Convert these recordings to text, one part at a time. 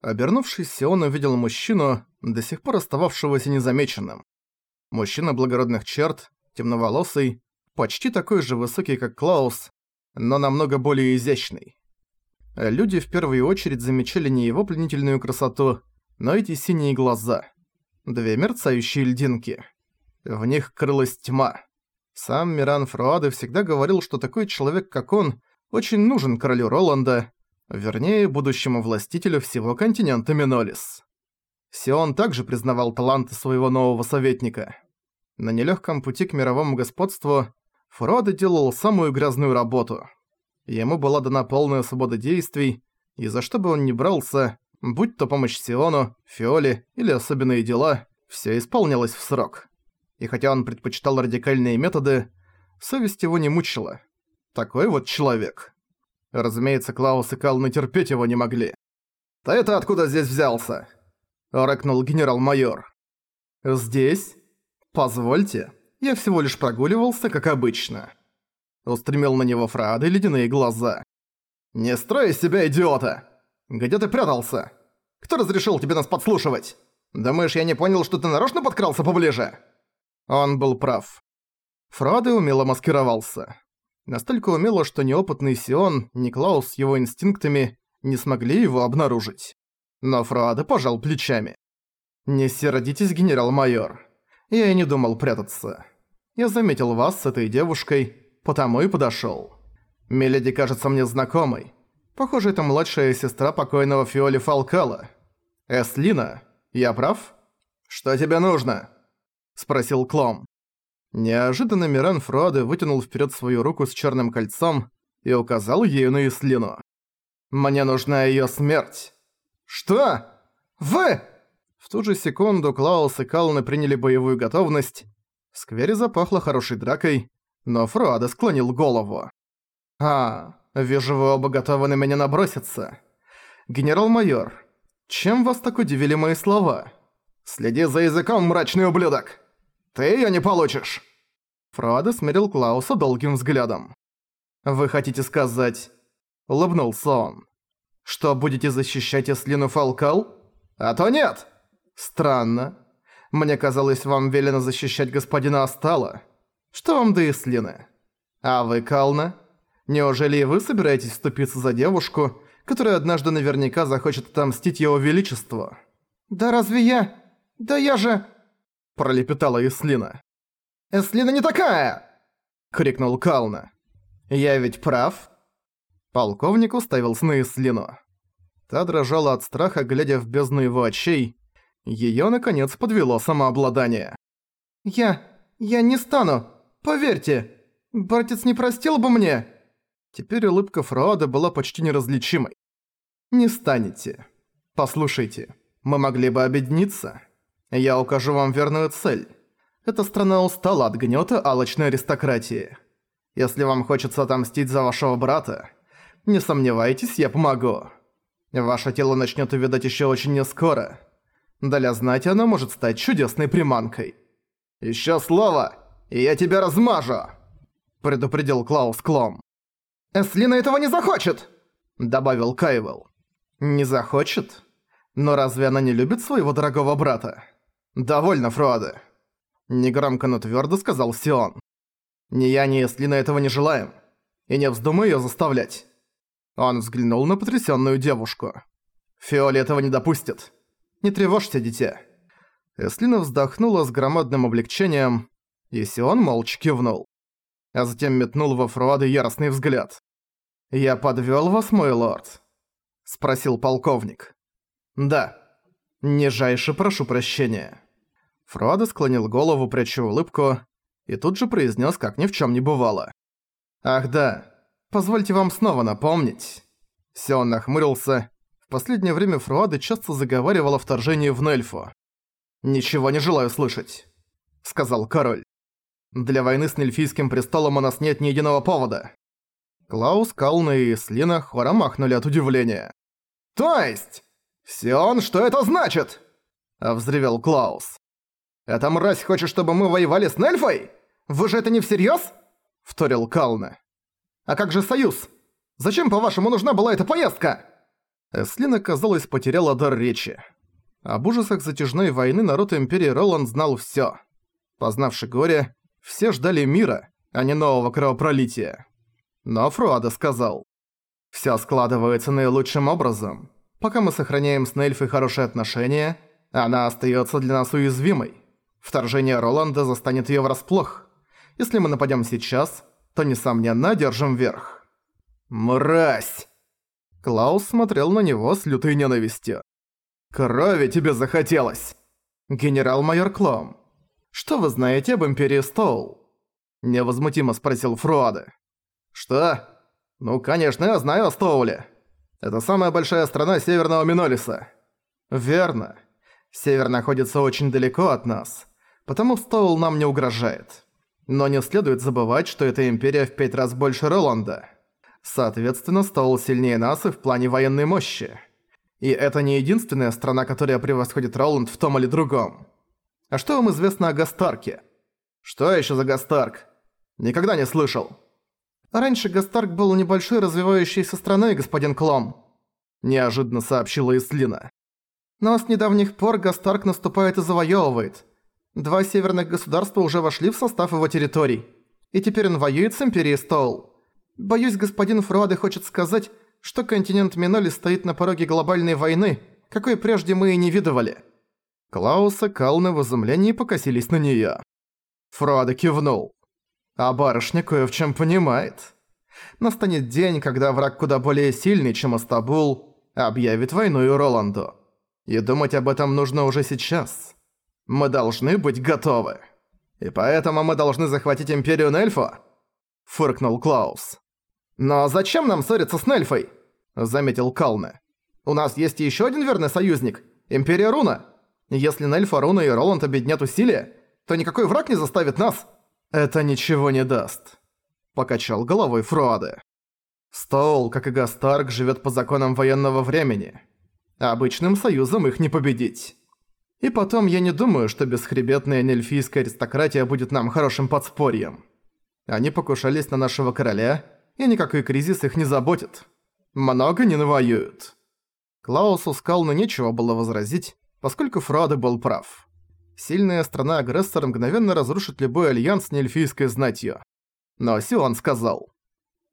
Обернувшись, Сион увидел мужчину, до сих пор остававшегося незамеченным. Мужчина благородных черт, темноволосый, почти такой же высокий, как Клаус, но намного более изящный. Люди в первую очередь замечали не его пленительную красоту, но эти синие глаза. Две мерцающие льдинки. В них крылась тьма. Сам Миран Фруаде всегда говорил, что такой человек, как он, очень нужен королю Роланда, вернее, будущему властителю всего континента Минолис. Сион также признавал таланты своего нового советника. На нелегком пути к мировому господству Фруаде делал самую грязную работу. Ему была дана полная свобода действий, и за что бы он ни брался, будь то помощь Сиону, Фиоле или особенные дела, все исполнялось в срок. И хотя он предпочитал радикальные методы, совесть его не мучила. Такой вот человек. Разумеется, Клаус и Калны терпеть его не могли. «Ты это откуда здесь взялся?» – рыкнул генерал-майор. «Здесь? Позвольте, я всего лишь прогуливался, как обычно». Устремил на него Фрады ледяные глаза. «Не строй из себя идиота! Где ты прятался? Кто разрешил тебе нас подслушивать? Думаешь, я не понял, что ты нарочно подкрался поближе?» Он был прав. Фрады умело маскировался. Настолько умело, что неопытный Сион, ни Клаус с его инстинктами не смогли его обнаружить. Но Фруаде пожал плечами. «Не сердитесь, генерал-майор. Я и не думал прятаться. Я заметил вас с этой девушкой, потому и подошёл. Меледи кажется мне знакомой. Похоже, это младшая сестра покойного Фиоли Фалкала. Эслина, я прав? Что тебе нужно?» Спросил Клом. Неожиданно Миран Фруаде вытянул вперед свою руку с черным кольцом и указал ею на Ислину. «Мне нужна ее смерть!» «Что? Вы?» В ту же секунду Клаус и Калны приняли боевую готовность. В сквере запахло хорошей дракой, но Фруаде склонил голову. «А, вижу, вы оба готовы на меня наброситься. Генерал-майор, чем вас так удивили мои слова? Следи за языком, мрачный ублюдок!» Ты её не получишь!» Фруаде смирил Клауса долгим взглядом. «Вы хотите сказать...» — улыбнулся он. «Что, будете защищать Эслину Фалкал? А то нет!» «Странно. Мне казалось, вам велено защищать господина Астала. Что вам до Эслины? А вы, Кална? Неужели вы собираетесь вступиться за девушку, которая однажды наверняка захочет отомстить его величеству?» «Да разве я? Да я же...» пролепетала Ислина. «Эслина не такая!» — крикнул Кална. «Я ведь прав?» Полковник уставился на Ислину. Та дрожала от страха, глядя в бездну его очей. Её, наконец, подвело самообладание. «Я... я не стану! Поверьте! Братец не простил бы мне!» Теперь улыбка Фроада была почти неразличимой. «Не станете. Послушайте, мы могли бы объединиться». Я укажу вам верную цель. Эта страна устала от гнёта алочной аристократии. Если вам хочется отомстить за вашего брата, не сомневайтесь, я помогу. Ваше тело начнёт увидать ещё очень нескоро. Для знать оно может стать чудесной приманкой. «Ещё слово, и я тебя размажу!» предупредил Клаус Клом. «Эслина этого не захочет!» добавил Кайвел. «Не захочет? Но разве она не любит своего дорогого брата?» «Довольно, Фруаде!» Негромко, но твёрдо сказал Сион. «Ни я, ни Эслина этого не желаем. И не вздумай её заставлять». Он взглянул на потрясённую девушку. «Фиоли этого не допустит. Не тревожься, дитя». Эслина вздохнула с громадным облегчением, и Сион молча кивнул. А затем метнул во Фруаде яростный взгляд. «Я подвёл вас, мой лорд?» – спросил полковник. «Да. Нижайше прошу прощения». Фруаде склонил голову, пряча улыбку, и тут же произнес, как ни в чем не бывало. «Ах да, позвольте вам снова напомнить». Сион нахмурился. В последнее время Фруаде часто заговаривал о вторжении в Нельфу. «Ничего не желаю слышать», — сказал король. «Для войны с Нельфийским престолом у нас нет ни единого повода». Клаус, Кална и Слина хором махнули от удивления. «То есть? Сион, что это значит?» — взревел Клаус. «Эта мразь хочет, чтобы мы воевали с Нельфой? Вы же это не всерьёз?» – вторил Кална. «А как же союз? Зачем, по-вашему, нужна была эта поездка?» Эслина, казалось, потеряла дар речи. Об ужасах затяжной войны народ Империи Роланд знал всё. Познавши горе, все ждали мира, а не нового кровопролития. Но Фруада сказал, «Всё складывается наилучшим образом. Пока мы сохраняем с Нельфой хорошие отношения, она остаётся для нас уязвимой. Вторжение Роланда застанет её врасплох. Если мы нападём сейчас, то, несомненно, держим верх». «Мразь!» Клаус смотрел на него с лютой ненавистью. «Крови тебе захотелось!» «Генерал-майор Клом, что вы знаете об Империи Стоул?» Невозмутимо спросил Фруаде. «Что? Ну, конечно, я знаю о Стоуле. Это самая большая страна Северного Минолиса». «Верно. Север находится очень далеко от нас, потому Стоул нам не угрожает. Но не следует забывать, что эта империя в пять раз больше Роланда. Соответственно, Стоул сильнее нас и в плане военной мощи. И это не единственная страна, которая превосходит Роланд в том или другом. А что вам известно о Гастарке? Что еще за Гастарк? Никогда не слышал. Раньше Гастарк был небольшой развивающейся страной, господин Клом. Неожиданно сообщила Ислина. Но с недавних пор Гастарк наступает и завоевывает. Два северных государства уже вошли в состав его территорий. И теперь он воюет с Империей Стоул. Боюсь, господин Фруаде хочет сказать, что континент Миноли стоит на пороге глобальной войны, какой прежде мы и не видывали. Клаус и Калны в изумлении покосились на неё. Фруаде кивнул. А барышня кое в чем понимает. Настанет день, когда враг куда более сильный, чем Астабул, объявит войну и Роланду. И думать об этом нужно уже сейчас. Мы должны быть готовы. И поэтому мы должны захватить Империю Нельфа? Фыркнул Клаус. «Но зачем нам ссориться с Нельфой?» – заметил Калне. «У нас есть еще один верный союзник – Империя Руна. Если Нельфа, Руна и Роланд объединят усилия, то никакой враг не заставит нас...» «Это ничего не даст», – покачал головой Фруаде. «Стоул, как и Гастарк, живет по законам военного времени. Обычным союзом их не победить. И потом, я не думаю, что бесхребетная нельфийская аристократия будет нам хорошим подспорьем. Они покушались на нашего короля, и никакой кризис их не заботит. Много не навоюют. Клаусу Скалну нечего было возразить, поскольку Фруаде был прав. Сильная страна-агрессор мгновенно разрушит любой альянс с неэльфийской знатью. Но Сион сказал.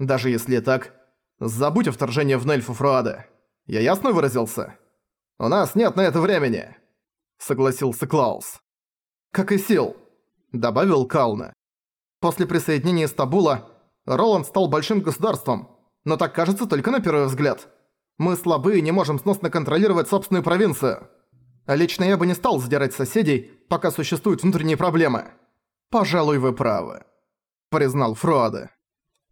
«Даже если так, забудь о вторжении в Нельфу Фруаде. Я ясно выразился? У нас нет на это времени!» Согласился Клаус. «Как и сил», — добавил Кална. «После присоединения Стабула Роланд стал большим государством, но так кажется только на первый взгляд. Мы слабы и не можем сносно контролировать собственную провинцию. Лично я бы не стал задирать соседей, пока существуют внутренние проблемы. Пожалуй, вы правы, признал Фруаде.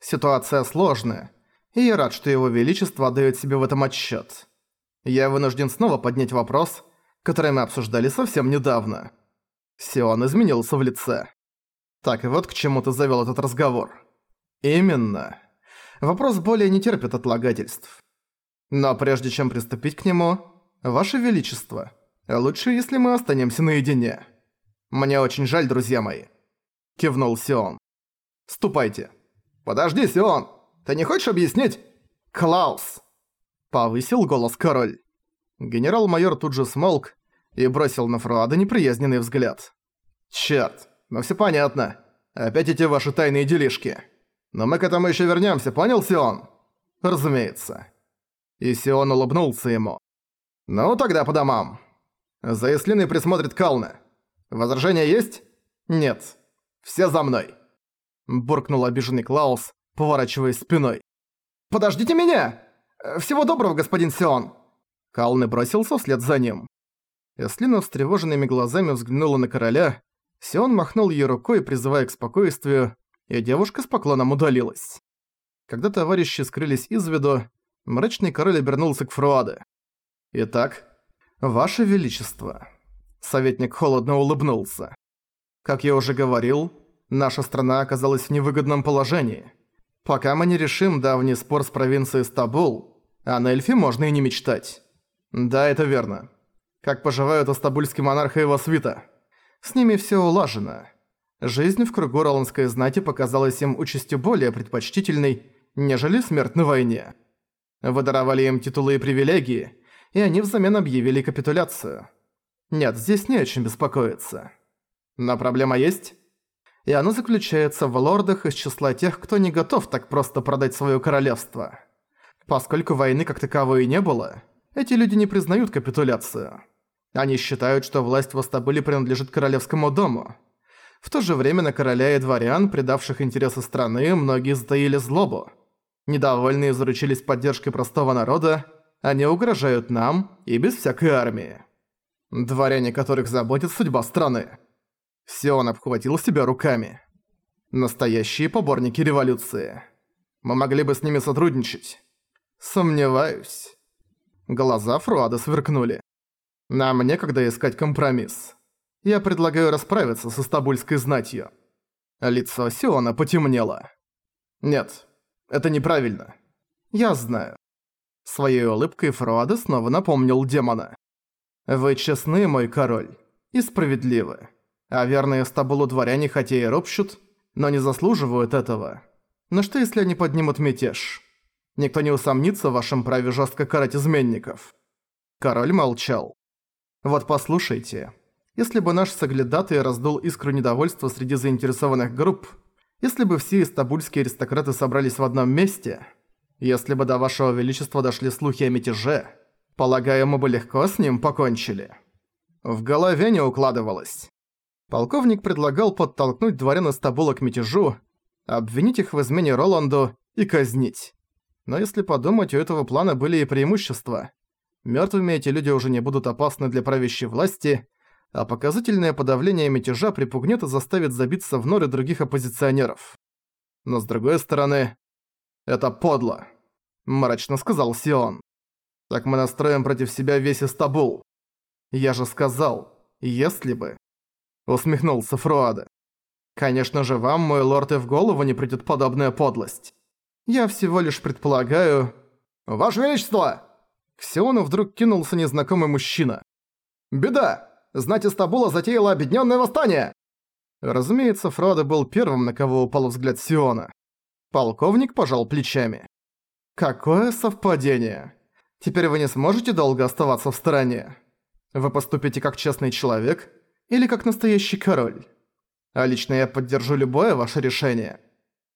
Ситуация сложная, и я рад, что его величество отдаёт себе в этом отчёт. Я вынужден снова поднять вопрос, который мы обсуждали совсем недавно. Сион изменился в лице. Так вот к чему ты завёл этот разговор. Именно. Вопрос более не терпит отлагательств. Но прежде чем приступить к нему, Ваше Величество, лучше, если мы останемся наедине. Мне очень жаль, друзья мои. Кивнул Сион. Ступайте. Подожди, Сион. Ты не хочешь объяснить? Клаус. Повысил голос король. Генерал-майор тут же смолк и бросил на Фруада неприязненный взгляд. «Чёрт, ну всё понятно. Опять эти ваши тайные делишки». Но мы к этому еще вернемся, понял, Сион? Разумеется. И Сион улыбнулся ему. Ну, тогда по домам. За Ислиной присмотрит Кална. Возражения есть? Нет. Все за мной. Буркнул обиженный Клаус, поворачиваясь спиной. «Подождите меня! Всего доброго, господин Сион!» Калны бросился вслед за ним. Эслина встревоженными глазами взглянула на короля, Сион махнул ей рукой, призывая к спокойствию, и девушка с поклоном удалилась. Когда товарищи скрылись из виду, мрачный король обернулся к Фруаде. «Итак, Ваше Величество». Советник холодно улыбнулся. «Как я уже говорил, наша страна оказалась в невыгодном положении. Пока мы не решим давний спор с провинцией Стабул, о Нельфе можно и не мечтать. Да, это верно. Как поживают астабульский монарх и его свита? С ними все улажено. Жизнь в кругу роландской знати показалась им участью более предпочтительной, нежели смерть на войне. Вы даровали им титулы и привилегии, и они взамен объявили капитуляцию. Нет, здесь не о чем беспокоиться. Но проблема есть? И она заключается в лордах из числа тех, кто не готов так просто продать своё королевство. Поскольку войны как таковой и не было, эти люди не признают капитуляцию. Они считают, что власть в Астабуле принадлежит королевскому дому. В то же время на короля и дворян, предавших интересы страны, многие затаили злобу. Недовольные заручились поддержкой простого народа, они угрожают нам и без всякой армии. Дворяне, которых заботит судьба страны. Сион обхватил себя руками. Настоящие поборники революции. Мы могли бы с ними сотрудничать. Сомневаюсь. Глаза Фруада сверкнули. Нам некогда искать компромисс. Я предлагаю расправиться со стабульской знатью. Лицо Сиона потемнело. Нет, это неправильно. Я знаю. Своей улыбкой Фруада снова напомнил демона. Вы честны, мой король, и справедливы. А верные стабулу дворяне хотя и ропщут, но не заслуживают этого. Но что если они поднимут мятеж? Никто не усомнится в вашем праве жестко карать изменников. Король молчал. Вот послушайте. Если бы наш соглядатый раздул искру недовольства среди заинтересованных групп, если бы все истабульские аристократы собрались в одном месте, если бы до вашего величества дошли слухи о мятеже, полагаю, мы бы легко с ним покончили. В голове не укладывалось. Полковник предлагал подтолкнуть дворян из Табула к мятежу, обвинить их в измене Роланду и казнить. Но если подумать, у этого плана были и преимущества. Мёртвыми эти люди уже не будут опасны для правящей власти, а показательное подавление мятежа припугнет и заставит забиться в норы других оппозиционеров. Но с другой стороны, это подло, мрачно сказал Сион. Так мы настроим против себя весь Истабул. Я же сказал, если бы усмехнулся Фруаде. Конечно же, вам, мой лорд, и в голову не придет подобная подлость. Я всего лишь предполагаю... Ваше Величество! К Сиону вдруг кинулся незнакомый мужчина. Беда! Знать из Табула затеяла объединенное восстание! Разумеется, Фродо был первым, на кого упал взгляд Сиона. Полковник пожал плечами. Какое совпадение. Теперь вы не сможете долго оставаться в стороне. Вы поступите как честный человек или как настоящий король? А лично я поддержу любое ваше решение.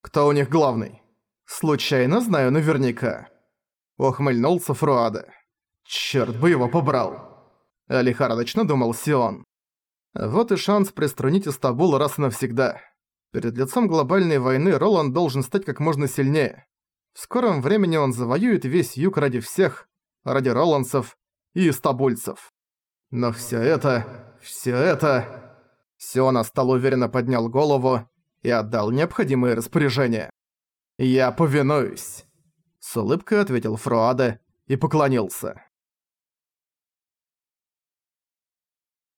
Кто у них главный? Случайно знаю наверняка. Ухмыльнулся Фруаде. Чёрт бы его побрал. Лихорадочно думал Сион. Вот и шанс приструнить Истабул раз и навсегда. Перед лицом глобальной войны Роланд должен стать как можно сильнее. В скором времени он завоюет весь юг ради всех, ради роландцев и истабульцев. Но всё это... Все это...» Сиона стал уверенно поднял голову и отдал необходимые распоряжения. «Я повинуюсь», — с улыбкой ответил Фруаде и поклонился.